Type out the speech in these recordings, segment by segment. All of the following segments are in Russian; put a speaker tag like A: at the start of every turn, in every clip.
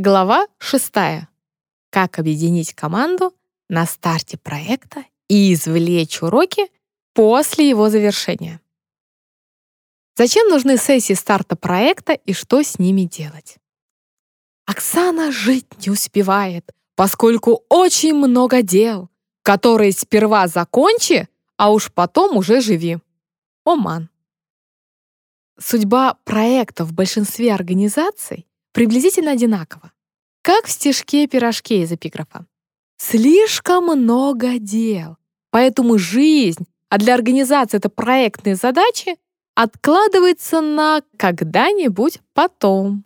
A: Глава 6. Как объединить команду на старте проекта и извлечь уроки после его завершения. Зачем нужны сессии старта проекта и что с ними делать? Оксана жить не успевает, поскольку очень много дел, которые сперва закончи, а уж потом уже живи. Оман. Судьба проекта в большинстве организаций приблизительно одинаково. Как в стишке-пирожке из эпиграфа. Слишком много дел, поэтому жизнь, а для организации это проектные задачи, откладывается на когда-нибудь потом.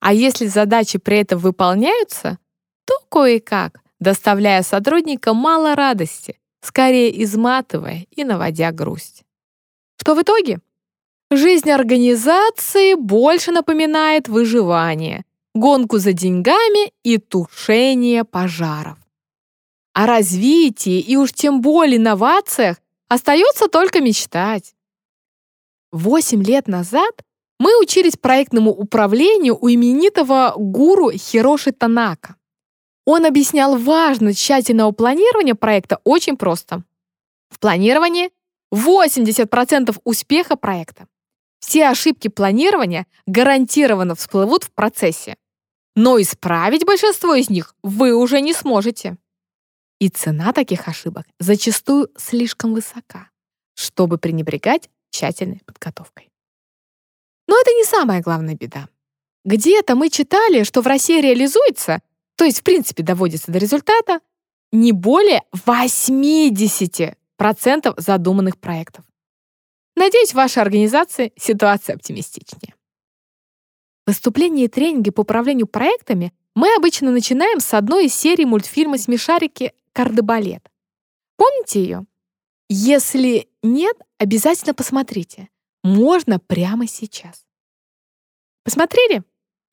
A: А если задачи при этом выполняются, то кое-как, доставляя сотрудникам мало радости, скорее изматывая и наводя грусть. Что в итоге? Жизнь организации больше напоминает выживание, гонку за деньгами и тушение пожаров. О развитии и уж тем более инновациях остается только мечтать. Восемь лет назад мы учились проектному управлению у именитого гуру Хироши Танака. Он объяснял важность тщательного планирования проекта очень просто. В планировании 80% успеха проекта. Все ошибки планирования гарантированно всплывут в процессе. Но исправить большинство из них вы уже не сможете. И цена таких ошибок зачастую слишком высока, чтобы пренебрегать тщательной подготовкой. Но это не самая главная беда. Где-то мы читали, что в России реализуется, то есть в принципе доводится до результата, не более 80% задуманных проектов. Надеюсь, в вашей организации ситуация оптимистичнее. Выступления и тренинги по управлению проектами мы обычно начинаем с одной из серий мультфильма «Смешарики. Кардебалет». Помните ее? Если нет, обязательно посмотрите. Можно прямо сейчас. Посмотрели?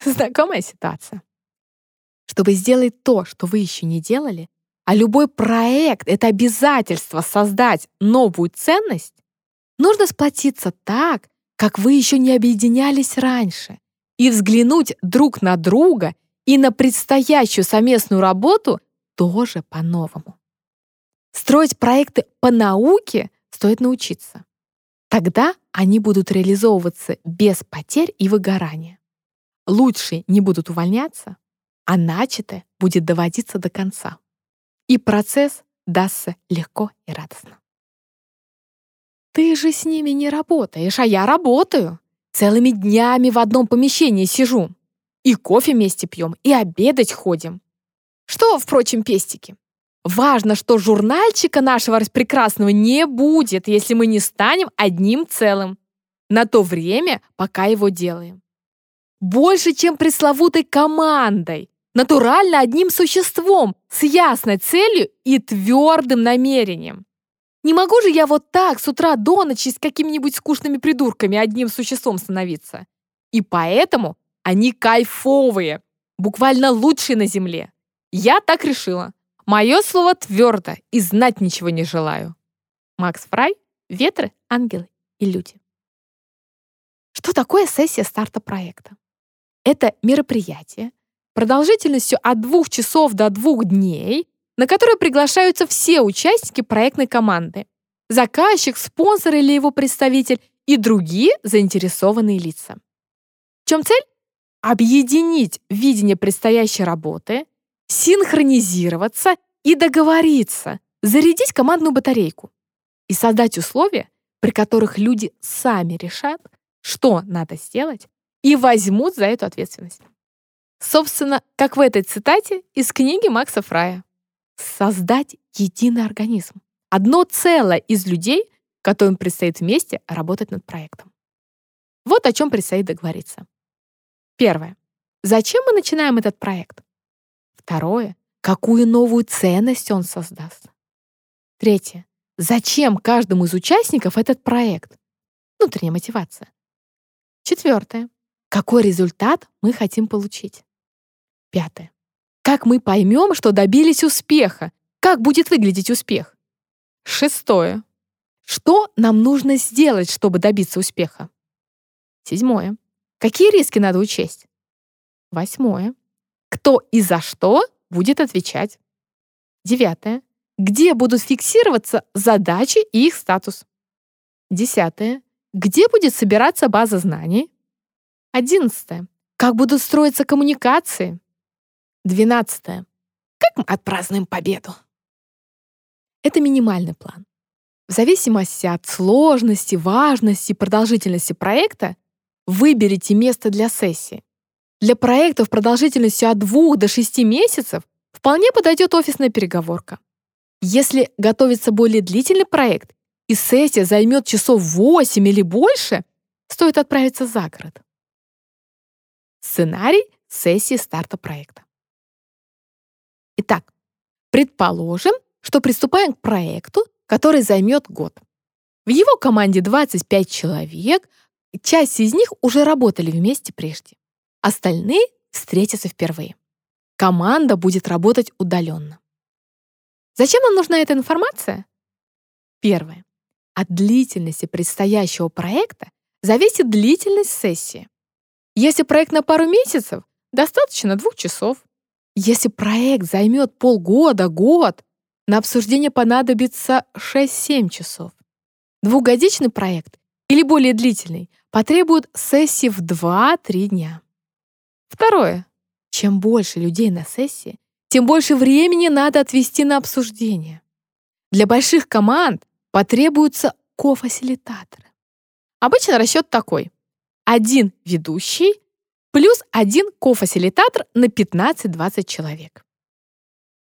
A: Знакомая ситуация. Чтобы сделать то, что вы еще не делали, а любой проект — это обязательство создать новую ценность, Нужно сплотиться так, как вы еще не объединялись раньше, и взглянуть друг на друга и на предстоящую совместную работу тоже по-новому. Строить проекты по науке стоит научиться. Тогда они будут реализовываться без потерь и выгорания. Лучшие не будут увольняться, а начатое будет доводиться до конца. И процесс дастся легко и радостно. Ты же с ними не работаешь, а я работаю. Целыми днями в одном помещении сижу. И кофе вместе пьем, и обедать ходим. Что, впрочем, пестики? Важно, что журнальчика нашего распрекрасного не будет, если мы не станем одним целым. На то время, пока его делаем. Больше, чем пресловутой командой. Натурально одним существом, с ясной целью и твердым намерением. Не могу же я вот так с утра до ночи с какими-нибудь скучными придурками одним существом становиться. И поэтому они кайфовые, буквально лучшие на земле. Я так решила. Мое слово твердо и знать ничего не желаю. Макс Фрай, ветры, ангелы и люди. Что такое сессия старта проекта? Это мероприятие продолжительностью от двух часов до двух дней, на которое приглашаются все участники проектной команды, заказчик, спонсор или его представитель и другие заинтересованные лица. В чем цель? Объединить видение предстоящей работы, синхронизироваться и договориться, зарядить командную батарейку и создать условия, при которых люди сами решат, что надо сделать, и возьмут за эту ответственность. Собственно, как в этой цитате из книги Макса Фрая создать единый организм. Одно целое из людей, которым предстоит вместе работать над проектом. Вот о чем предстоит договориться. Первое. Зачем мы начинаем этот проект? Второе. Какую новую ценность он создаст? Третье. Зачем каждому из участников этот проект? Внутренняя мотивация. Четвертое. Какой результат мы хотим получить? Пятое. Как мы поймем, что добились успеха? Как будет выглядеть успех? Шестое. Что нам нужно сделать, чтобы добиться успеха? Седьмое. Какие риски надо учесть? Восьмое. Кто и за что будет отвечать. Девятое. Где будут фиксироваться задачи и их статус. Десятое. Где будет собираться база знаний. Одиннадцатое. Как будут строиться коммуникации. Двенадцатое. Как мы отпразднуем победу? Это минимальный план. В зависимости от сложности, важности, продолжительности проекта выберите место для сессии. Для проектов продолжительностью от 2 до 6 месяцев вполне подойдет офисная переговорка. Если готовится более длительный проект и сессия займет часов 8 или больше, стоит отправиться за город. Сценарий сессии старта проекта. Итак, предположим, что приступаем к проекту, который займет год. В его команде 25 человек, часть из них уже работали вместе прежде. Остальные встретятся впервые. Команда будет работать удаленно. Зачем нам нужна эта информация? Первое. От длительности предстоящего проекта зависит длительность сессии. Если проект на пару месяцев, достаточно двух часов. Если проект займет полгода, год, на обсуждение понадобится 6-7 часов. Двухгодичный проект или более длительный потребует сессии в 2-3 дня. Второе. Чем больше людей на сессии, тем больше времени надо отвести на обсуждение. Для больших команд потребуются кофасилитаторы. Обычно расчет такой. Один ведущий плюс один кофасилитатор на 15-20 человек.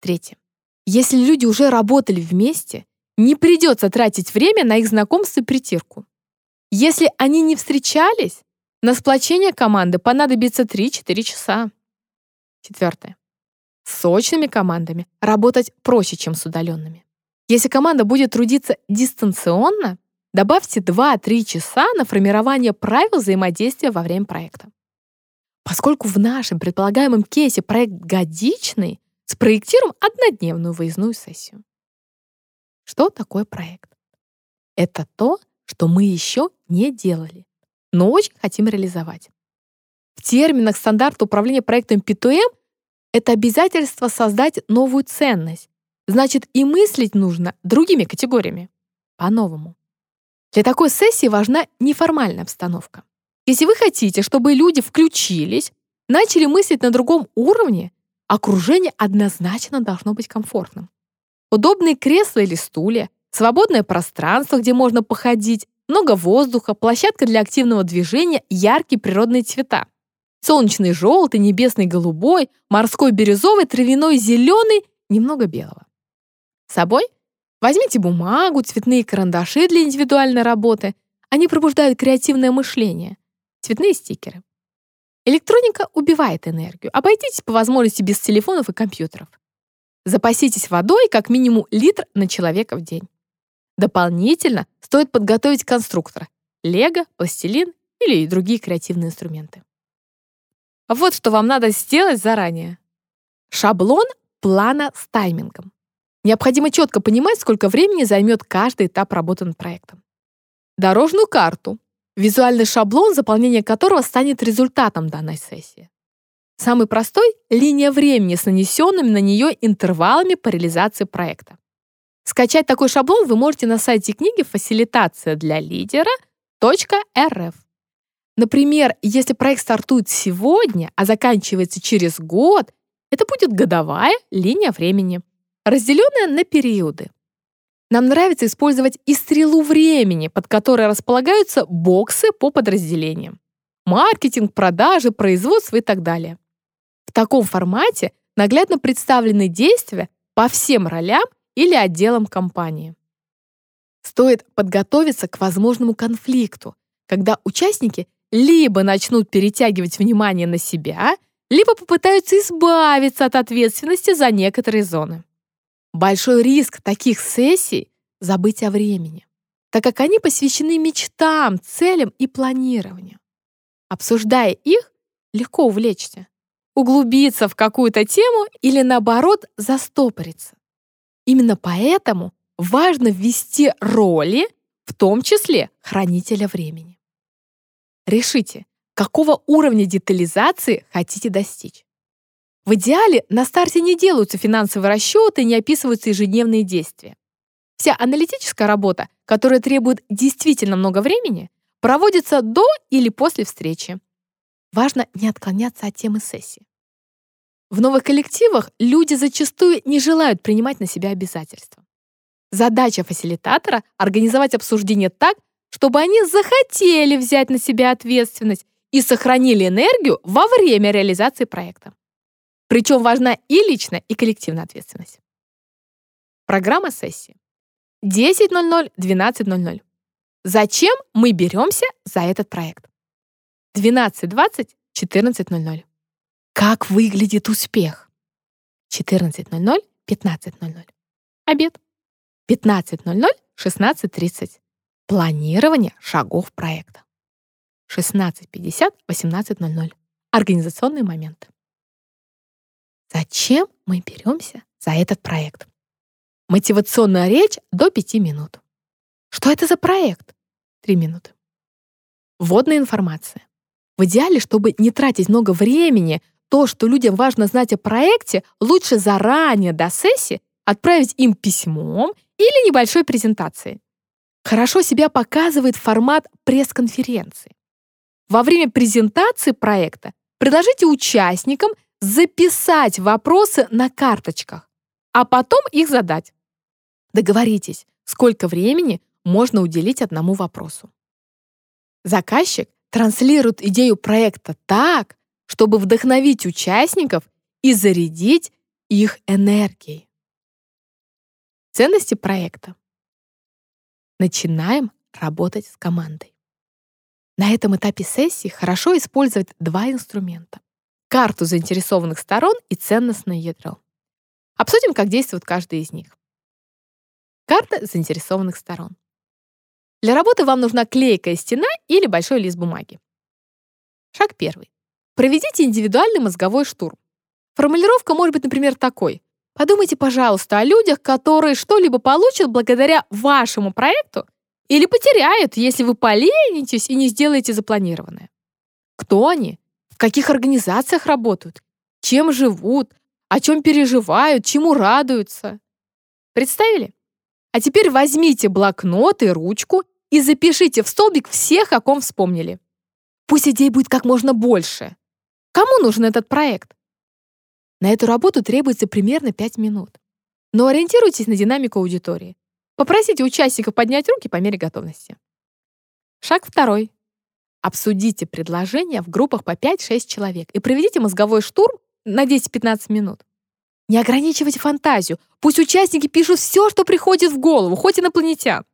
A: Третье. Если люди уже работали вместе, не придется тратить время на их знакомство и притирку. Если они не встречались, на сплочение команды понадобится 3-4 часа. Четвертое. С сочными командами работать проще, чем с удаленными. Если команда будет трудиться дистанционно, добавьте 2-3 часа на формирование правил взаимодействия во время проекта. Поскольку в нашем предполагаемом кейсе проект годичный, Спроектируем однодневную выездную сессию. Что такое проект? Это то, что мы еще не делали, но очень хотим реализовать. В терминах стандарта управления проектом P2M это обязательство создать новую ценность. Значит, и мыслить нужно другими категориями, по-новому. Для такой сессии важна неформальная обстановка. Если вы хотите, чтобы люди включились, начали мыслить на другом уровне, Окружение однозначно должно быть комфортным. Удобные кресла или стулья, свободное пространство, где можно походить, много воздуха, площадка для активного движения, яркие природные цвета. Солнечный желтый, небесный голубой, морской бирюзовый, травяной зеленый, немного белого. С собой возьмите бумагу, цветные карандаши для индивидуальной работы. Они пробуждают креативное мышление. Цветные стикеры. Электроника убивает энергию. Обойдитесь по возможности без телефонов и компьютеров. Запаситесь водой как минимум литр на человека в день. Дополнительно стоит подготовить конструктор — лего, пластилин или другие креативные инструменты. Вот что вам надо сделать заранее. Шаблон плана с таймингом. Необходимо четко понимать, сколько времени займет каждый этап работы над проектом. Дорожную карту, визуальный шаблон, заполнение которого станет результатом данной сессии. Самый простой — линия времени с нанесенными на нее интервалами по реализации проекта. Скачать такой шаблон вы можете на сайте книги «Фасилитация для лидера» .rf. Например, если проект стартует сегодня, а заканчивается через год, это будет годовая линия времени, разделенная на периоды. Нам нравится использовать и стрелу времени, под которой располагаются боксы по подразделениям. Маркетинг, продажи, производство и так далее. В таком формате наглядно представлены действия по всем ролям или отделам компании. Стоит подготовиться к возможному конфликту, когда участники либо начнут перетягивать внимание на себя, либо попытаются избавиться от ответственности за некоторые зоны. Большой риск таких сессий — забыть о времени, так как они посвящены мечтам, целям и планированию. Обсуждая их, легко увлечься, углубиться в какую-то тему или, наоборот, застопориться. Именно поэтому важно ввести роли, в том числе хранителя времени. Решите, какого уровня детализации хотите достичь. В идеале на старте не делаются финансовые расчеты, не описываются ежедневные действия. Вся аналитическая работа, которая требует действительно много времени, проводится до или после встречи. Важно не отклоняться от темы сессии. В новых коллективах люди зачастую не желают принимать на себя обязательства. Задача фасилитатора — организовать обсуждение так, чтобы они захотели взять на себя ответственность и сохранили энергию во время реализации проекта. Причем важна и личная, и коллективная ответственность. Программа сессии. 10.00, 12.00. Зачем мы беремся за этот проект? 12.20, 14.00. Как выглядит успех? 14.00, 15.00. Обед. 15.00, 16.30. Планирование шагов проекта. 16.50, 18.00. Организационный момент. Зачем мы беремся за этот проект? Мотивационная речь до 5 минут. Что это за проект? 3 минуты. Вводная информация. В идеале, чтобы не тратить много времени, то, что людям важно знать о проекте, лучше заранее до сессии отправить им письмом или небольшой презентацией. Хорошо себя показывает формат пресс-конференции. Во время презентации проекта предложите участникам записать вопросы на карточках, а потом их задать. Договоритесь, сколько времени можно уделить одному вопросу. Заказчик транслирует идею проекта так, чтобы вдохновить участников и зарядить их энергией. Ценности проекта. Начинаем работать с командой. На этом этапе сессии хорошо использовать два инструмента. Карту заинтересованных сторон и ценностное ядро. Обсудим, как действует каждый из них. Карта заинтересованных сторон. Для работы вам нужна клейкая стена или большой лист бумаги. Шаг первый. Проведите индивидуальный мозговой штурм. Формулировка может быть, например, такой. Подумайте, пожалуйста, о людях, которые что-либо получат благодаря вашему проекту или потеряют, если вы поленитесь и не сделаете запланированное. Кто они? В каких организациях работают? Чем живут? О чем переживают? Чему радуются? Представили? А теперь возьмите блокнот и ручку и запишите в столбик всех, о ком вспомнили. Пусть идей будет как можно больше. Кому нужен этот проект? На эту работу требуется примерно 5 минут. Но ориентируйтесь на динамику аудитории. Попросите участников поднять руки по мере готовности. Шаг второй. Обсудите предложения в группах по 5-6 человек и проведите мозговой штурм на 10-15 минут. Не ограничивайте фантазию. Пусть участники пишут все, что приходит в голову, хоть инопланетян.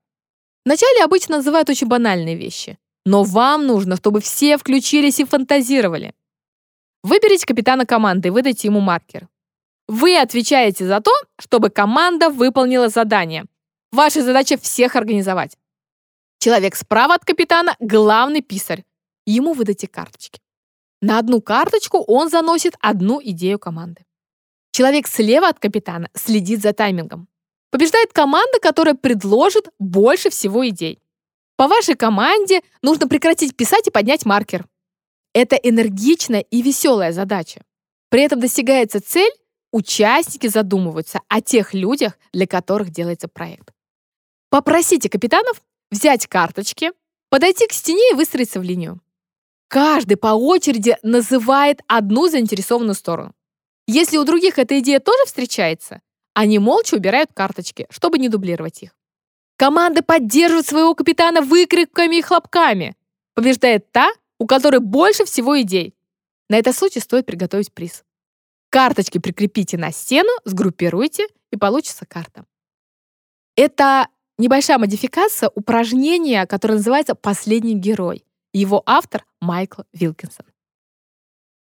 A: Вначале обычно называют очень банальные вещи. Но вам нужно, чтобы все включились и фантазировали. Выберите капитана команды и выдайте ему маркер. Вы отвечаете за то, чтобы команда выполнила задание. Ваша задача всех организовать. Человек справа от капитана – главный писарь. Ему выдайте карточки. На одну карточку он заносит одну идею команды. Человек слева от капитана следит за таймингом. Побеждает команда, которая предложит больше всего идей. По вашей команде нужно прекратить писать и поднять маркер. Это энергичная и веселая задача. При этом достигается цель, участники задумываются о тех людях, для которых делается проект. Попросите капитанов взять карточки, подойти к стене и выстроиться в линию. Каждый по очереди называет одну заинтересованную сторону. Если у других эта идея тоже встречается, они молча убирают карточки, чтобы не дублировать их. Команда поддерживает своего капитана выкриками и хлопками. Побеждает та, у которой больше всего идей. На этот случай стоит приготовить приз. Карточки прикрепите на стену, сгруппируйте, и получится карта. Это небольшая модификация упражнения, которое называется «Последний герой». Его автор Майкл Вилкинсон.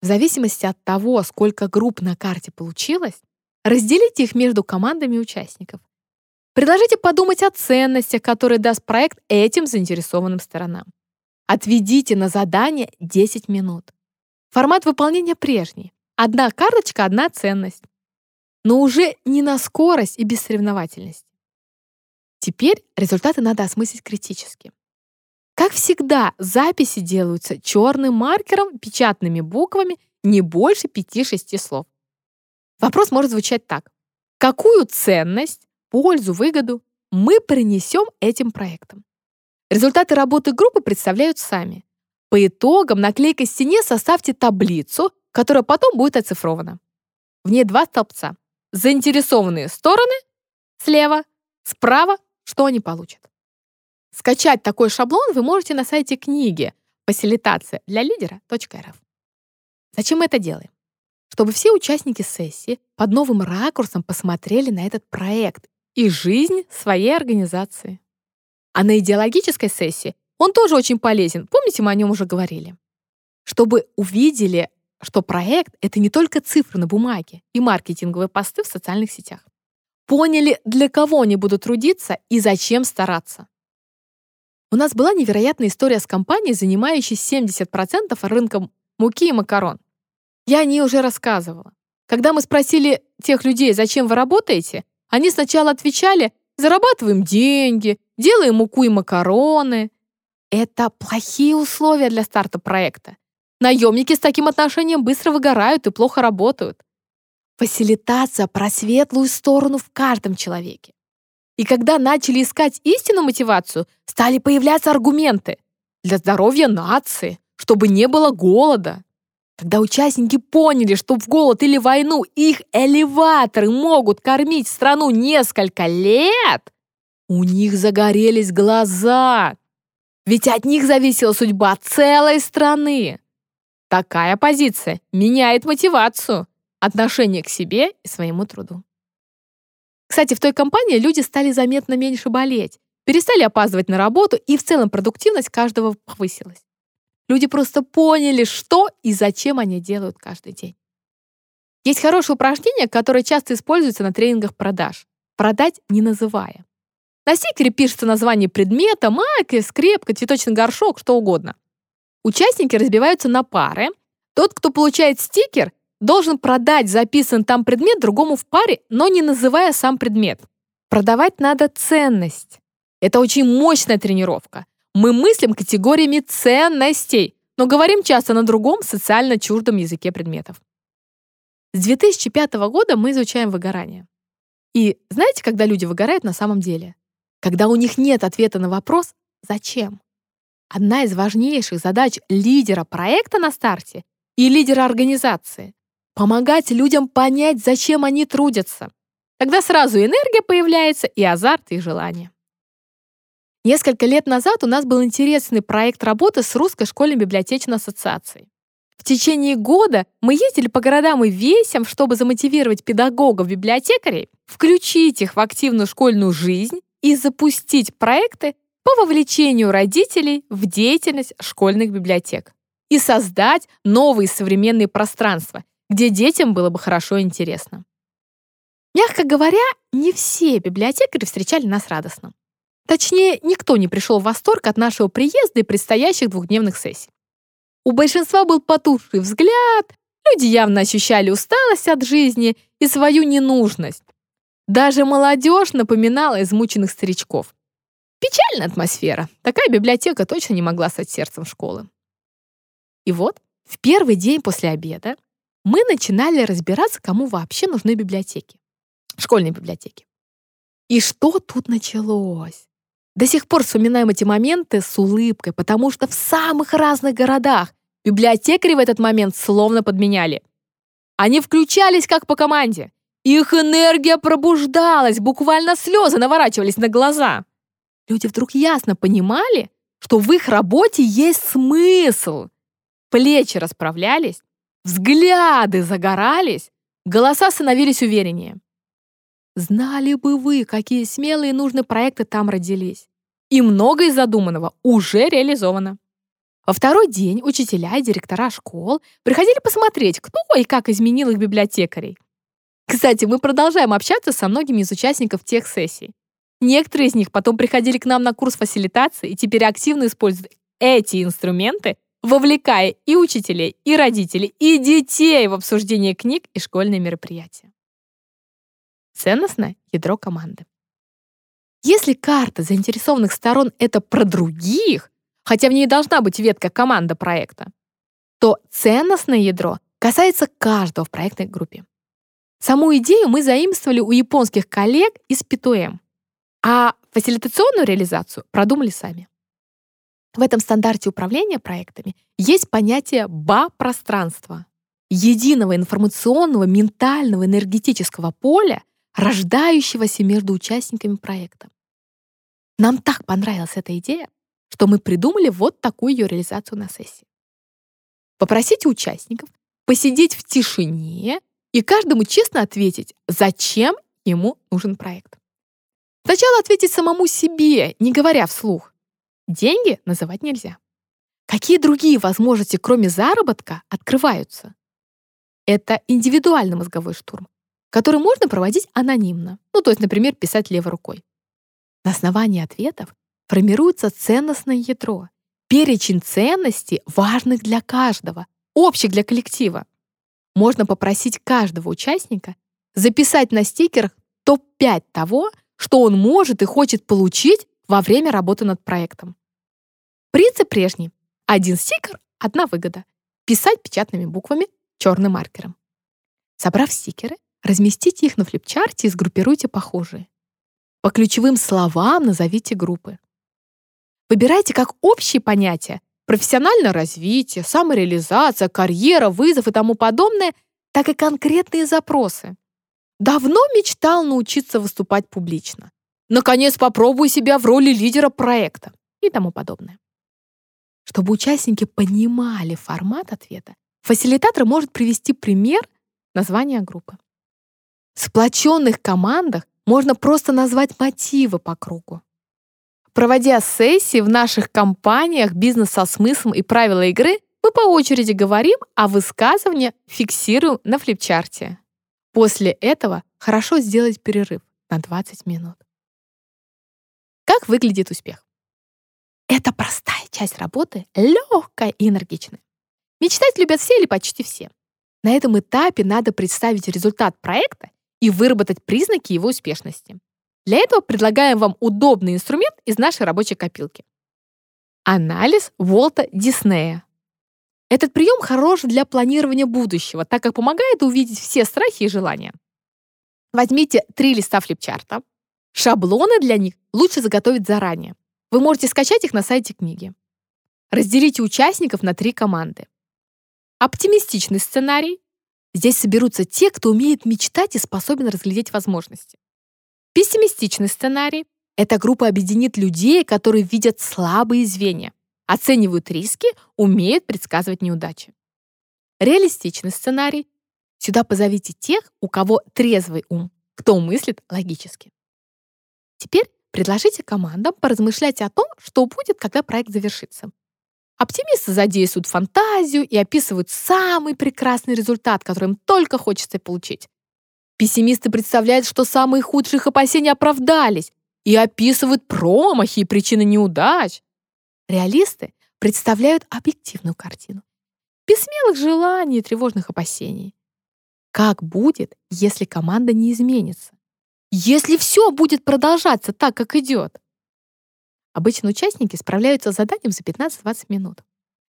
A: В зависимости от того, сколько групп на карте получилось, разделите их между командами участников. Предложите подумать о ценностях, которые даст проект этим заинтересованным сторонам. Отведите на задание 10 минут. Формат выполнения прежний. Одна карточка, одна ценность. Но уже не на скорость и без соревновательности. Теперь результаты надо осмыслить критически. Как всегда, записи делаются черным маркером, печатными буквами, не больше 5-6 слов. Вопрос может звучать так. Какую ценность, пользу, выгоду мы принесем этим проектам? Результаты работы группы представляют сами. По итогам на клейкой стене составьте таблицу, которая потом будет оцифрована. В ней два столбца. Заинтересованные стороны слева, справа, что они получат. Скачать такой шаблон вы можете на сайте книги «Фасилитация для лидера.рф». Зачем мы это делаем? Чтобы все участники сессии под новым ракурсом посмотрели на этот проект и жизнь своей организации. А на идеологической сессии он тоже очень полезен. Помните, мы о нем уже говорили. Чтобы увидели, что проект — это не только цифры на бумаге и маркетинговые посты в социальных сетях. Поняли, для кого они будут трудиться и зачем стараться. У нас была невероятная история с компанией, занимающей 70% рынком муки и макарон. Я о ней уже рассказывала. Когда мы спросили тех людей, зачем вы работаете, они сначала отвечали, зарабатываем деньги, делаем муку и макароны. Это плохие условия для старта проекта. Наемники с таким отношением быстро выгорают и плохо работают. Фасилитация про светлую сторону в каждом человеке. И когда начали искать истинную мотивацию, стали появляться аргументы для здоровья нации, чтобы не было голода. Когда участники поняли, что в голод или войну их элеваторы могут кормить страну несколько лет, у них загорелись глаза. Ведь от них зависела судьба целой страны. Такая позиция меняет мотивацию, отношение к себе и своему труду. Кстати, в той компании люди стали заметно меньше болеть, перестали опаздывать на работу, и в целом продуктивность каждого повысилась. Люди просто поняли, что и зачем они делают каждый день. Есть хорошее упражнение, которое часто используется на тренингах продаж. Продать не называя. На стикере пишется название предмета, майка, скрепка, цветочный горшок, что угодно. Участники разбиваются на пары. Тот, кто получает стикер, должен продать записан там предмет другому в паре, но не называя сам предмет. Продавать надо ценность. Это очень мощная тренировка. Мы мыслим категориями ценностей, но говорим часто на другом социально чуждом языке предметов. С 2005 года мы изучаем выгорание. И знаете, когда люди выгорают на самом деле? Когда у них нет ответа на вопрос «Зачем?». Одна из важнейших задач лидера проекта на старте и лидера организации — помогать людям понять, зачем они трудятся. Тогда сразу энергия появляется, и азарт, и желание. Несколько лет назад у нас был интересный проект работы с Русской школьной библиотечной ассоциацией. В течение года мы ездили по городам и весям, чтобы замотивировать педагогов-библиотекарей, включить их в активную школьную жизнь и запустить проекты по вовлечению родителей в деятельность школьных библиотек и создать новые современные пространства, где детям было бы хорошо и интересно. Мягко говоря, не все библиотекари встречали нас радостно. Точнее, никто не пришел в восторг от нашего приезда и предстоящих двухдневных сессий. У большинства был потухший взгляд, люди явно ощущали усталость от жизни и свою ненужность. Даже молодежь напоминала измученных старичков. Печальная атмосфера. Такая библиотека точно не могла стать сердцем школы. И вот, в первый день после обеда мы начинали разбираться, кому вообще нужны библиотеки. Школьные библиотеки. И что тут началось? До сих пор вспоминаем эти моменты с улыбкой, потому что в самых разных городах библиотекари в этот момент словно подменяли. Они включались как по команде. Их энергия пробуждалась, буквально слезы наворачивались на глаза. Люди вдруг ясно понимали, что в их работе есть смысл. Плечи расправлялись, взгляды загорались, голоса становились увереннее. Знали бы вы, какие смелые и нужные проекты там родились. И многое задуманного уже реализовано. Во второй день учителя и директора школ приходили посмотреть, кто и как изменил их библиотекарей. Кстати, мы продолжаем общаться со многими из участников тех сессий. Некоторые из них потом приходили к нам на курс фасилитации и теперь активно используют эти инструменты, вовлекая и учителей, и родителей, и детей в обсуждение книг и школьные мероприятия. Ценностное ядро команды. Если карта заинтересованных сторон — это про других, хотя в ней должна быть ветка команда проекта, то ценностное ядро касается каждого в проектной группе. Саму идею мы заимствовали у японских коллег из P2M, а фасилитационную реализацию продумали сами. В этом стандарте управления проектами есть понятие БА-пространства — единого информационного, ментального, энергетического поля, рождающегося между участниками проекта. Нам так понравилась эта идея, что мы придумали вот такую ее реализацию на сессии. Попросите участников посидеть в тишине и каждому честно ответить, зачем ему нужен проект. Сначала ответить самому себе, не говоря вслух. Деньги называть нельзя. Какие другие возможности, кроме заработка, открываются? Это индивидуальный мозговой штурм, который можно проводить анонимно. Ну, то есть, например, писать левой рукой. На основании ответов формируется ценностное ядро, перечень ценностей, важных для каждого, общих для коллектива. Можно попросить каждого участника записать на стикерах топ-5 того, что он может и хочет получить во время работы над проектом. Принцип прежний. Один стикер — одна выгода. Писать печатными буквами, черным маркером. Собрав стикеры, разместите их на флипчарте и сгруппируйте похожие. По ключевым словам назовите группы. Выбирайте как общие понятия профессиональное развитие, самореализация, карьера, вызов и тому подобное, так и конкретные запросы. Давно мечтал научиться выступать публично. Наконец попробую себя в роли лидера проекта и тому подобное. Чтобы участники понимали формат ответа, фасилитатор может привести пример названия группы. В сплоченных командах можно просто назвать мотивы по кругу. Проводя сессии в наших компаниях «Бизнес со смыслом» и «Правила игры», мы по очереди говорим, а высказывания фиксируем на флипчарте. После этого хорошо сделать перерыв на 20 минут. Как выглядит успех? Это простая часть работы, легкая и энергичная. Мечтать любят все или почти все. На этом этапе надо представить результат проекта и выработать признаки его успешности. Для этого предлагаем вам удобный инструмент из нашей рабочей копилки. Анализ Волта Диснея. Этот прием хорош для планирования будущего, так как помогает увидеть все страхи и желания. Возьмите три листа флипчарта. Шаблоны для них лучше заготовить заранее. Вы можете скачать их на сайте книги. Разделите участников на три команды. Оптимистичный сценарий. Здесь соберутся те, кто умеет мечтать и способен разглядеть возможности. Пессимистичный сценарий — эта группа объединит людей, которые видят слабые звенья, оценивают риски, умеют предсказывать неудачи. Реалистичный сценарий — сюда позовите тех, у кого трезвый ум, кто мыслит логически. Теперь предложите командам поразмышлять о том, что будет, когда проект завершится. Оптимисты задействуют фантазию и описывают самый прекрасный результат, который им только хочется получить. Пессимисты представляют, что самые худшие их опасения оправдались и описывают промахи и причины неудач. Реалисты представляют объективную картину. Без смелых желаний и тревожных опасений. Как будет, если команда не изменится? Если все будет продолжаться так, как идет? Обычно участники справляются с заданием за 15-20 минут.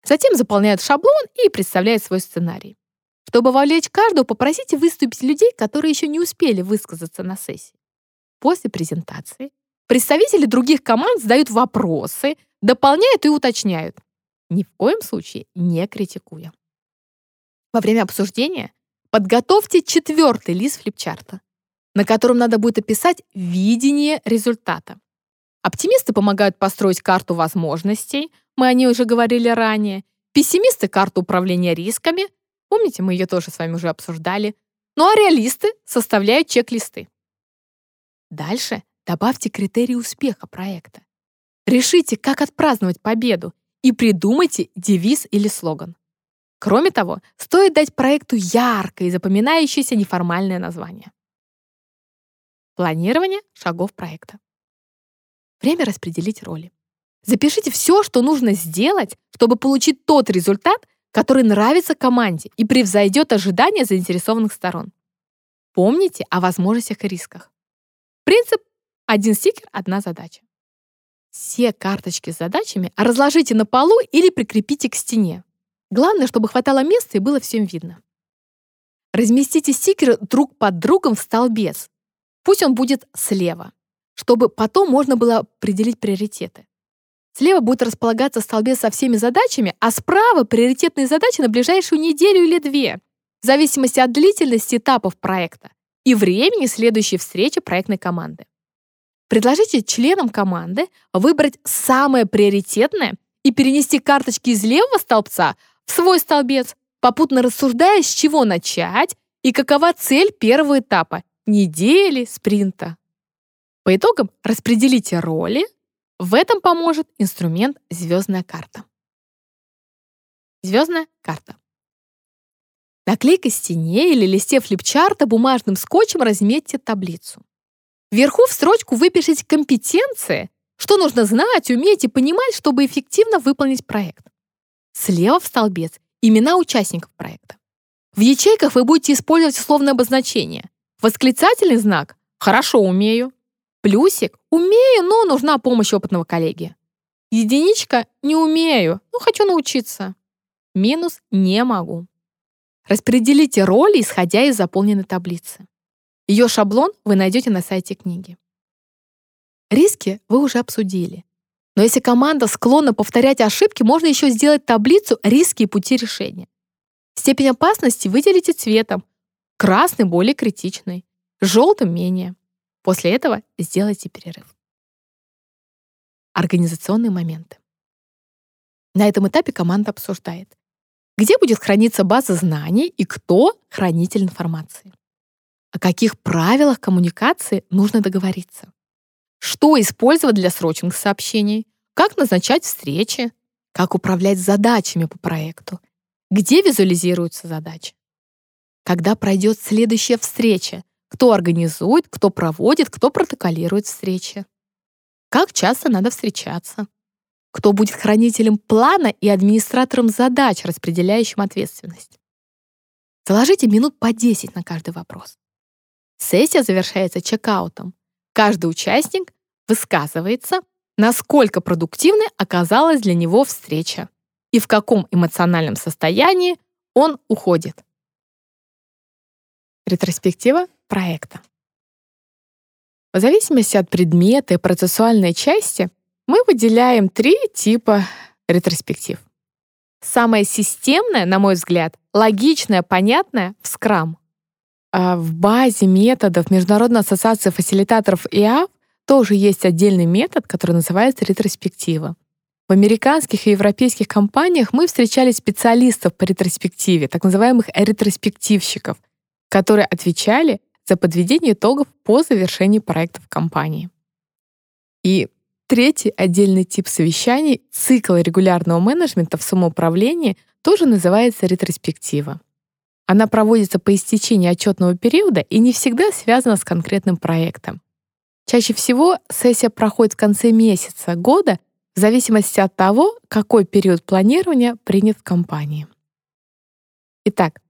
A: Затем заполняют шаблон и представляют свой сценарий. Чтобы вовлечь каждого, попросите выступить людей, которые еще не успели высказаться на сессии. После презентации представители других команд задают вопросы, дополняют и уточняют. Ни в коем случае не критикуя. Во время обсуждения подготовьте четвертый лист флипчарта, на котором надо будет описать видение результата. Оптимисты помогают построить карту возможностей, мы о ней уже говорили ранее, пессимисты — карту управления рисками, Помните, мы ее тоже с вами уже обсуждали. Ну а реалисты составляют чек-листы. Дальше добавьте критерии успеха проекта. Решите, как отпраздновать победу и придумайте девиз или слоган. Кроме того, стоит дать проекту яркое и запоминающееся неформальное название. Планирование шагов проекта. Время распределить роли. Запишите все, что нужно сделать, чтобы получить тот результат, который нравится команде и превзойдет ожидания заинтересованных сторон. Помните о возможностях и рисках. Принцип «один стикер, одна задача». Все карточки с задачами разложите на полу или прикрепите к стене. Главное, чтобы хватало места и было всем видно. Разместите стикеры друг под другом в столбец. Пусть он будет слева, чтобы потом можно было определить приоритеты. Слева будет располагаться столбец со всеми задачами, а справа приоритетные задачи на ближайшую неделю или две, в зависимости от длительности этапов проекта и времени следующей встречи проектной команды. Предложите членам команды выбрать самое приоритетное и перенести карточки из левого столбца в свой столбец, попутно рассуждая, с чего начать и какова цель первого этапа — недели, спринта. По итогам распределите роли. В этом поможет инструмент «Звездная карта». Звездная карта. На клейкой стене или листе флипчарта бумажным скотчем разметьте таблицу. Вверху в строчку выпишите компетенции, что нужно знать, уметь и понимать, чтобы эффективно выполнить проект. Слева в столбец имена участников проекта. В ячейках вы будете использовать условное обозначение. Восклицательный знак «Хорошо умею». Плюсик «Умею, но нужна помощь опытного коллеги». Единичка «Не умею, но хочу научиться». Минус «Не могу». Распределите роли, исходя из заполненной таблицы. Ее шаблон вы найдете на сайте книги. Риски вы уже обсудили. Но если команда склонна повторять ошибки, можно еще сделать таблицу «Риски и пути решения». Степень опасности выделите цветом. Красный более критичный, желтым менее. После этого сделайте перерыв. Организационные моменты. На этом этапе команда обсуждает, где будет храниться база знаний и кто хранитель информации. О каких правилах коммуникации нужно договориться. Что использовать для срочных сообщений, как назначать встречи, как управлять задачами по проекту, где визуализируются задачи. Когда пройдет следующая встреча, кто организует, кто проводит, кто протоколирует встречи. Как часто надо встречаться, кто будет хранителем плана и администратором задач, распределяющим ответственность. Заложите минут по 10 на каждый вопрос. Сессия завершается чекаутом. Каждый участник высказывается, насколько продуктивной оказалась для него встреча и в каком эмоциональном состоянии он уходит. Ретроспектива проекта. В зависимости от предмета и процессуальной части мы выделяем три типа ретроспектив. Самое системное, на мой взгляд, логичное, понятное в Scrum. А в базе методов Международной ассоциации фасилитаторов ИАФ тоже есть отдельный метод, который называется ретроспектива. В американских и европейских компаниях мы встречали специалистов по ретроспективе, так называемых ретроспективщиков, которые отвечали за подведение итогов по завершении проектов компании. И Третий отдельный тип совещаний, цикл регулярного менеджмента в самоуправлении, тоже называется ретроспектива. Она проводится по истечении отчетного периода и не всегда связана с конкретным проектом. Чаще всего сессия проходит в конце месяца, года, в зависимости от того, какой период планирования принят в компании. Итак,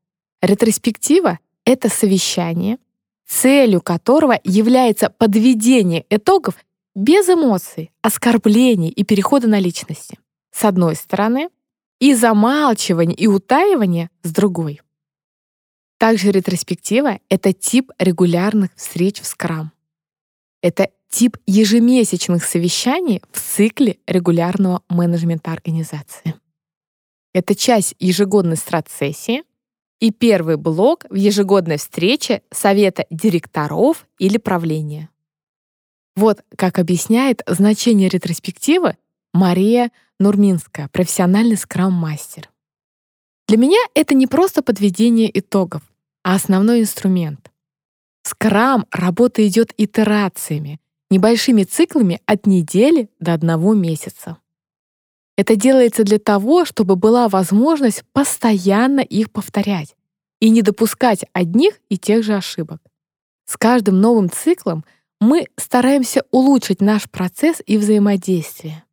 A: ретроспектива — это совещание, целью которого является подведение итогов без эмоций, оскорблений и перехода на личности, с одной стороны, и замалчивания и утаивания с другой. Также ретроспектива — это тип регулярных встреч в скрам. Это тип ежемесячных совещаний в цикле регулярного менеджмента организации. Это часть ежегодной страт-сессии и первый блок в ежегодной встрече совета директоров или правления. Вот как объясняет значение ретроспективы Мария Нурминская, профессиональный скрам-мастер. Для меня это не просто подведение итогов, а основной инструмент. Скрам работа идет итерациями, небольшими циклами от недели до одного месяца. Это делается для того, чтобы была возможность постоянно их повторять и не допускать одних и тех же ошибок. С каждым новым циклом — мы стараемся улучшить наш процесс и взаимодействие.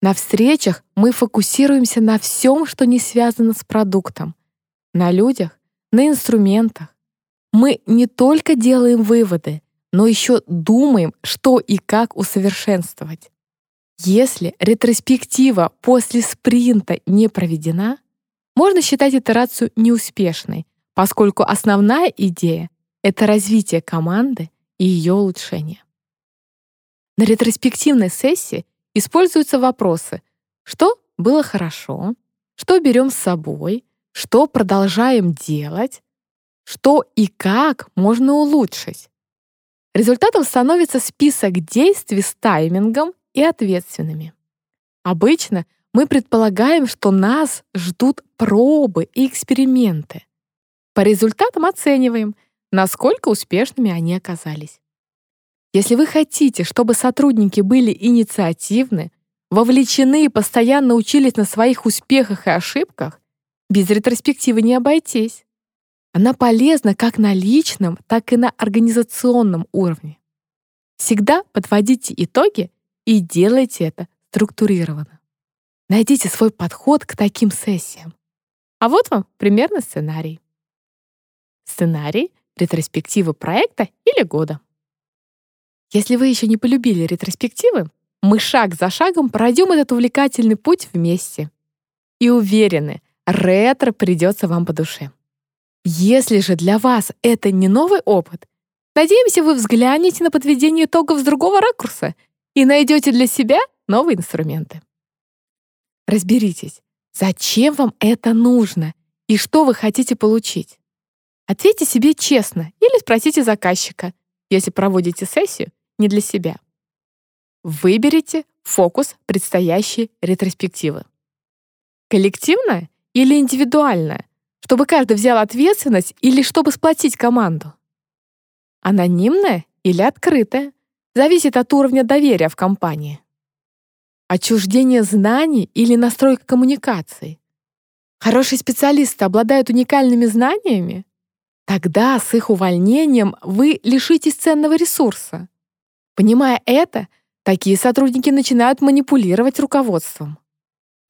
A: На встречах мы фокусируемся на всем, что не связано с продуктом, на людях, на инструментах. Мы не только делаем выводы, но еще думаем, что и как усовершенствовать. Если ретроспектива после спринта не проведена, можно считать итерацию неуспешной, поскольку основная идея — это развитие команды и ее улучшение. На ретроспективной сессии используются вопросы «Что было хорошо?», «Что берем с собой?», «Что продолжаем делать?», «Что и как можно улучшить?». Результатом становится список действий с таймингом и ответственными. Обычно мы предполагаем, что нас ждут пробы и эксперименты. По результатам оцениваем, насколько успешными они оказались. Если вы хотите, чтобы сотрудники были инициативны, вовлечены и постоянно учились на своих успехах и ошибках, без ретроспективы не обойтись. Она полезна как на личном, так и на организационном уровне. Всегда подводите итоги и делайте это структурированно. Найдите свой подход к таким сессиям. А вот вам примерно сценарий. Сценарий ретроспективы проекта или года. Если вы еще не полюбили ретроспективы, мы шаг за шагом пройдем этот увлекательный путь вместе. И уверены, ретро придется вам по душе. Если же для вас это не новый опыт, надеемся, вы взглянете на подведение итогов с другого ракурса и найдете для себя новые инструменты. Разберитесь, зачем вам это нужно и что вы хотите получить. Ответьте себе честно или спросите заказчика, если проводите сессию не для себя. Выберите фокус предстоящей ретроспективы. Коллективная или индивидуальная, чтобы каждый взял ответственность или чтобы сплотить команду. Анонимная или открытая, зависит от уровня доверия в компании. Отчуждение знаний или настройка коммуникаций. Хорошие специалисты обладают уникальными знаниями? Тогда с их увольнением вы лишитесь ценного ресурса. Понимая это, такие сотрудники начинают манипулировать руководством.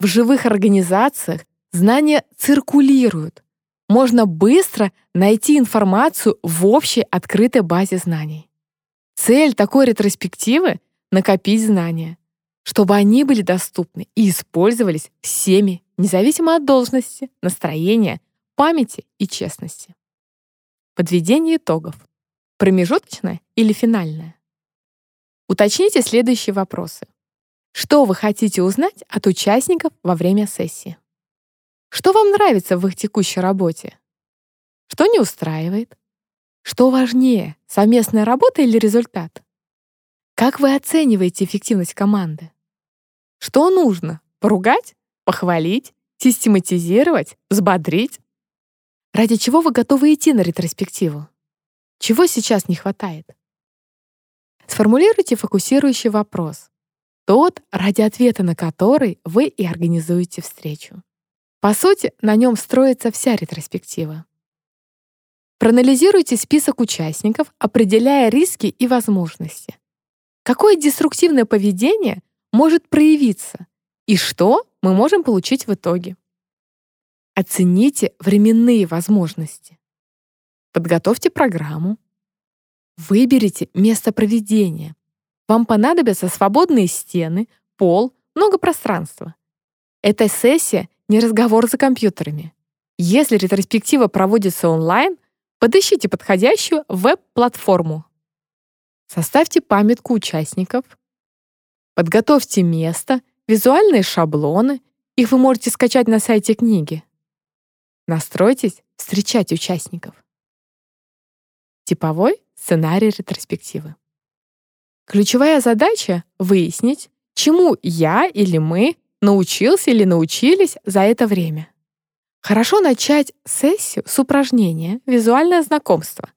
A: В живых организациях знания циркулируют. Можно быстро найти информацию в общей открытой базе знаний. Цель такой ретроспективы — накопить знания, чтобы они были доступны и использовались всеми, независимо от должности, настроения, памяти и честности. Подведение итогов. Промежуточное или финальное? Уточните следующие вопросы. Что вы хотите узнать от участников во время сессии? Что вам нравится в их текущей работе? Что не устраивает? Что важнее, совместная работа или результат? Как вы оцениваете эффективность команды? Что нужно? Поругать? Похвалить? Систематизировать? Взбодрить? Ради чего вы готовы идти на ретроспективу? Чего сейчас не хватает? Сформулируйте фокусирующий вопрос, тот, ради ответа на который вы и организуете встречу. По сути, на нем строится вся ретроспектива. Проанализируйте список участников, определяя риски и возможности. Какое деструктивное поведение может проявиться и что мы можем получить в итоге. Оцените временные возможности. Подготовьте программу, Выберите место проведения. Вам понадобятся свободные стены, пол, много пространства. Эта сессия не разговор за компьютерами. Если ретроспектива проводится онлайн, подыщите подходящую веб-платформу. Составьте памятку участников. Подготовьте место, визуальные шаблоны. Их вы можете скачать на сайте книги. Настройтесь встречать участников. Типовой сценарий ретроспективы. Ключевая задача — выяснить, чему я или мы научился или научились за это время. Хорошо начать сессию с упражнения «Визуальное знакомство».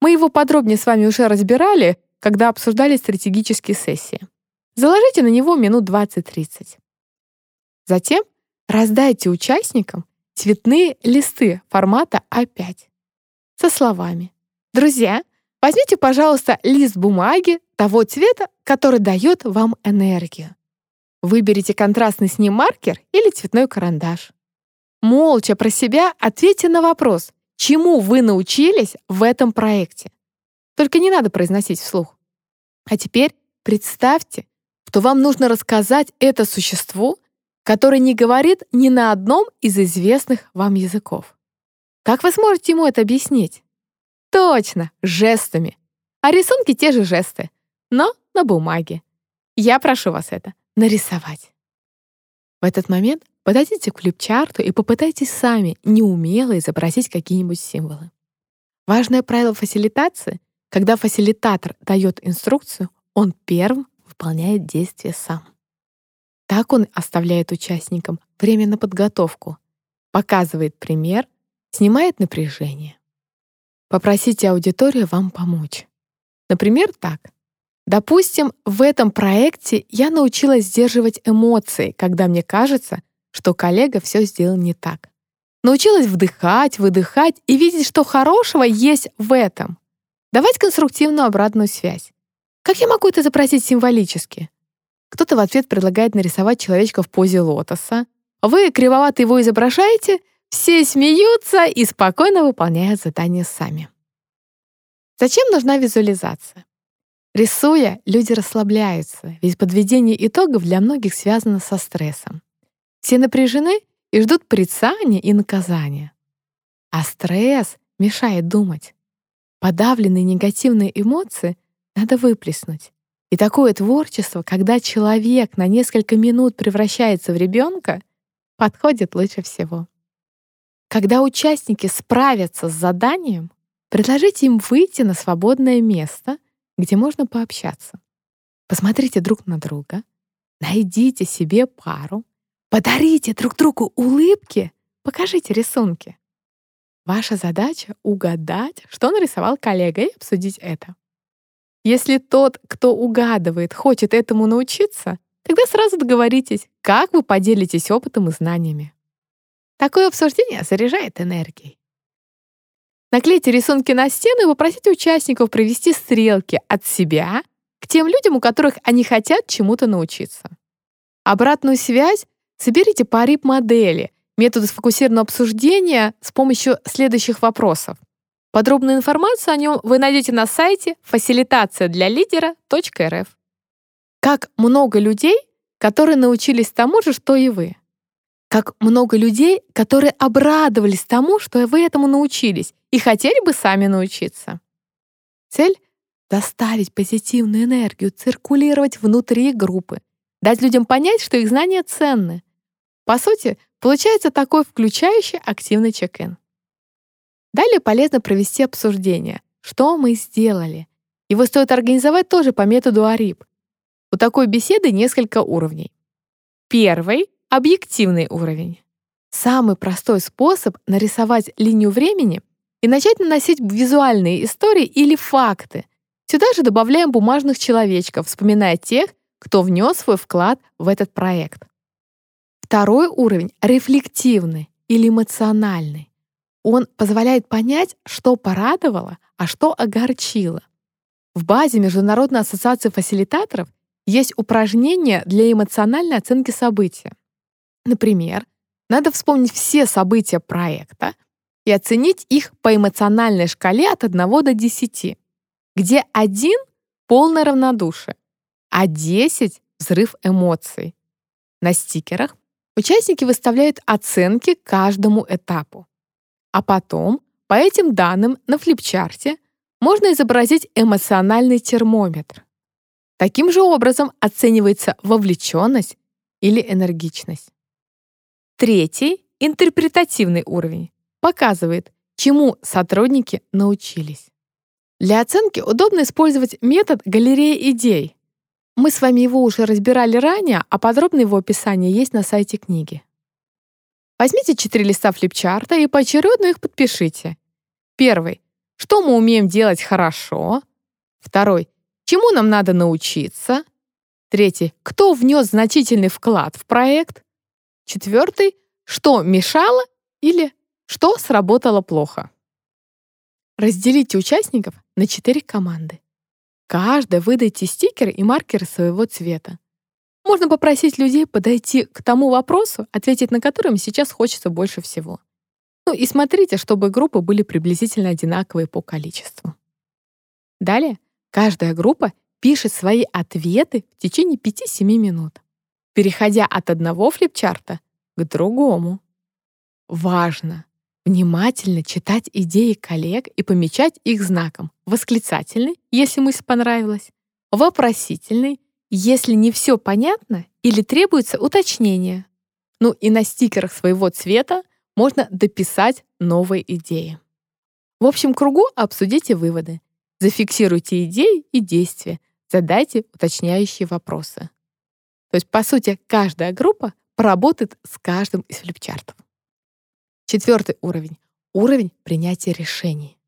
A: Мы его подробнее с вами уже разбирали, когда обсуждали стратегические сессии. Заложите на него минут 20-30. Затем раздайте участникам цветные листы формата А5 со словами «Друзья, Возьмите, пожалуйста, лист бумаги того цвета, который дает вам энергию. Выберите контрастный с ним маркер или цветной карандаш. Молча про себя ответьте на вопрос, чему вы научились в этом проекте. Только не надо произносить вслух. А теперь представьте, что вам нужно рассказать это существу, которое не говорит ни на одном из известных вам языков. Как вы сможете ему это объяснить? Точно, жестами. А рисунки те же жесты, но на бумаге. Я прошу вас это нарисовать. В этот момент подойдите к флипчарту и попытайтесь сами неумело изобразить какие-нибудь символы. Важное правило фасилитации — когда фасилитатор дает инструкцию, он первым выполняет действие сам. Так он оставляет участникам время на подготовку, показывает пример, снимает напряжение. Попросите аудиторию вам помочь. Например, так. Допустим, в этом проекте я научилась сдерживать эмоции, когда мне кажется, что коллега все сделал не так. Научилась вдыхать, выдыхать и видеть, что хорошего есть в этом. Давать конструктивную обратную связь. Как я могу это запросить символически? Кто-то в ответ предлагает нарисовать человечка в позе лотоса. Вы кривовато его изображаете, все смеются и спокойно выполняют задание сами. Зачем нужна визуализация? Рисуя, люди расслабляются, ведь подведение итогов для многих связано со стрессом. Все напряжены и ждут порицания и наказания. А стресс мешает думать. Подавленные негативные эмоции надо выплеснуть. И такое творчество, когда человек на несколько минут превращается в ребенка, подходит лучше всего. Когда участники справятся с заданием, предложите им выйти на свободное место, где можно пообщаться. Посмотрите друг на друга, найдите себе пару, подарите друг другу улыбки, покажите рисунки. Ваша задача — угадать, что нарисовал коллега, и обсудить это. Если тот, кто угадывает, хочет этому научиться, тогда сразу договоритесь, как вы поделитесь опытом и знаниями. Такое обсуждение заряжает энергией. Наклейте рисунки на стену и попросите участников провести стрелки от себя к тем людям, у которых они хотят чему-то научиться. Обратную связь соберите по РИП-модели методы сфокусированного обсуждения с помощью следующих вопросов. Подробную информацию о нем вы найдете на сайте фасилитация для лидера.рф. Как много людей, которые научились тому же, что и вы. Как много людей, которые обрадовались тому, что вы этому научились и хотели бы сами научиться. Цель — доставить позитивную энергию, циркулировать внутри группы, дать людям понять, что их знания ценны. По сути, Получается такой включающий активный чек-ин. Далее полезно провести обсуждение, что мы сделали. Его стоит организовать тоже по методу АРИП. У такой беседы несколько уровней. Первый — объективный уровень. Самый простой способ нарисовать линию времени и начать наносить визуальные истории или факты. Сюда же добавляем бумажных человечков, вспоминая тех, кто внес свой вклад в этот проект. Второй уровень — рефлективный или эмоциональный. Он позволяет понять, что порадовало, а что огорчило. В базе Международной ассоциации фасилитаторов есть упражнения для эмоциональной оценки события. Например, надо вспомнить все события проекта и оценить их по эмоциональной шкале от 1 до 10, где 1 — полное равнодушие, а 10 — взрыв эмоций. На стикерах Участники выставляют оценки каждому этапу. А потом, по этим данным на флипчарте, можно изобразить эмоциональный термометр. Таким же образом оценивается вовлеченность или энергичность. Третий, интерпретативный уровень, показывает, чему сотрудники научились. Для оценки удобно использовать метод галереи идей, мы с вами его уже разбирали ранее, а подробное его описание есть на сайте книги. Возьмите четыре листа флипчарта и поочередно их подпишите. Первый. Что мы умеем делать хорошо? Второй. Чему нам надо научиться? Третий. Кто внес значительный вклад в проект? Четвертый. Что мешало или что сработало плохо? Разделите участников на четыре команды. Каждая выдайте стикеры и маркеры своего цвета. Можно попросить людей подойти к тому вопросу, ответить на который им сейчас хочется больше всего. Ну и смотрите, чтобы группы были приблизительно одинаковые по количеству. Далее каждая группа пишет свои ответы в течение 5-7 минут, переходя от одного флипчарта к другому. Важно! Внимательно читать идеи коллег и помечать их знаком. Восклицательный, если мысль понравилась, вопросительный, если не все понятно или требуется уточнение. Ну и на стикерах своего цвета можно дописать новые идеи. В общем кругу обсудите выводы, зафиксируйте идеи и действия, задайте уточняющие вопросы. То есть, по сути, каждая группа поработает с каждым из флипчартов. Четвертый уровень — уровень принятия решений.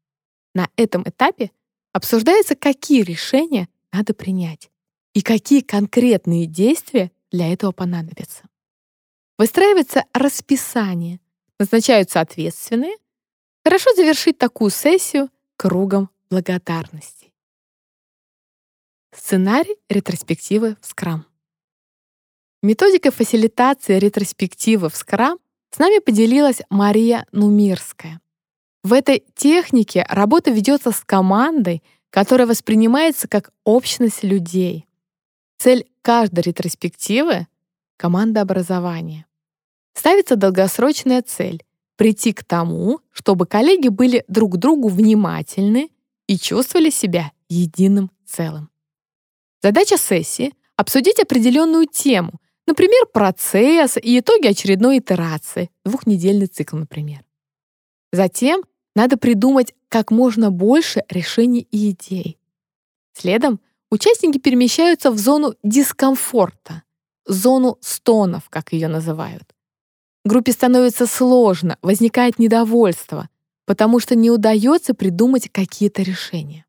A: На этом этапе обсуждается, какие решения надо принять и какие конкретные действия для этого понадобятся. Выстраивается расписание, назначаются ответственные. Хорошо завершить такую сессию кругом благодарности. Сценарий ретроспективы в Scrum. Методикой фасилитации ретроспективы в Scrum с нами поделилась Мария Нумирская. В этой технике работа ведется с командой, которая воспринимается как общность людей. Цель каждой ретроспективы — командообразование. Ставится долгосрочная цель — прийти к тому, чтобы коллеги были друг другу внимательны и чувствовали себя единым целым. Задача сессии — обсудить определенную тему, Например, процесс и итоги очередной итерации, двухнедельный цикл, например. Затем надо придумать как можно больше решений и идей. Следом участники перемещаются в зону дискомфорта, зону стонов, как ее называют. Группе становится сложно, возникает недовольство, потому что не удается придумать какие-то решения.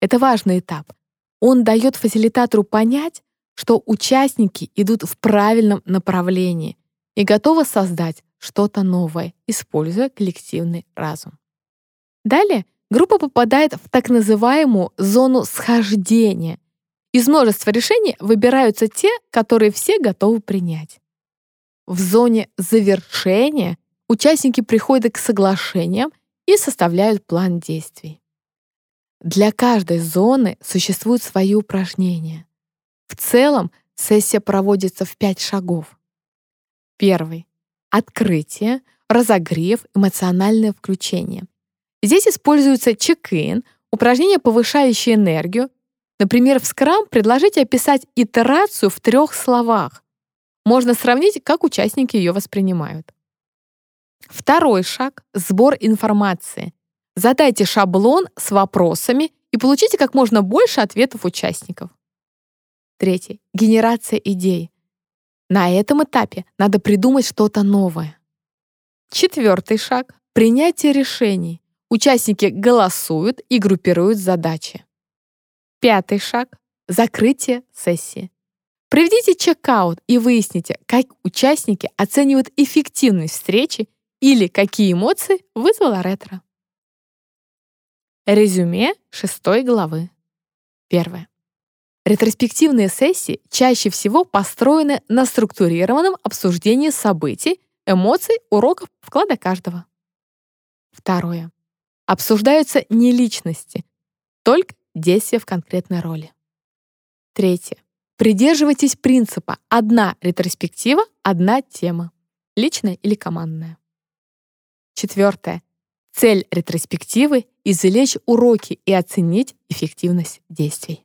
A: Это важный этап. Он дает фасилитатору понять, что участники идут в правильном направлении и готовы создать что-то новое, используя коллективный разум. Далее группа попадает в так называемую зону схождения. Из множества решений выбираются те, которые все готовы принять. В зоне завершения участники приходят к соглашениям и составляют план действий. Для каждой зоны существуют свои упражнения. В целом сессия проводится в пять шагов. Первый — открытие, разогрев, эмоциональное включение. Здесь используется чек-ин, упражнение, повышающее энергию. Например, в Scrum предложите описать итерацию в трех словах. Можно сравнить, как участники ее воспринимают. Второй шаг — сбор информации. Задайте шаблон с вопросами и получите как можно больше ответов участников. Третий. Генерация идей. На этом этапе надо придумать что-то новое. Четвертый шаг. Принятие решений. Участники голосуют и группируют задачи. Пятый шаг. Закрытие сессии. Проведите чекаут и выясните, как участники оценивают эффективность встречи или какие эмоции вызвала ретро. Резюме шестой главы. Первое. Ретроспективные сессии чаще всего построены на структурированном обсуждении событий, эмоций, уроков, вклада каждого. Второе. Обсуждаются не личности, только действия в конкретной роли. Третье. Придерживайтесь принципа «одна ретроспектива, одна тема» — личная или командная. Четвертое. Цель ретроспективы — извлечь уроки и оценить эффективность действий.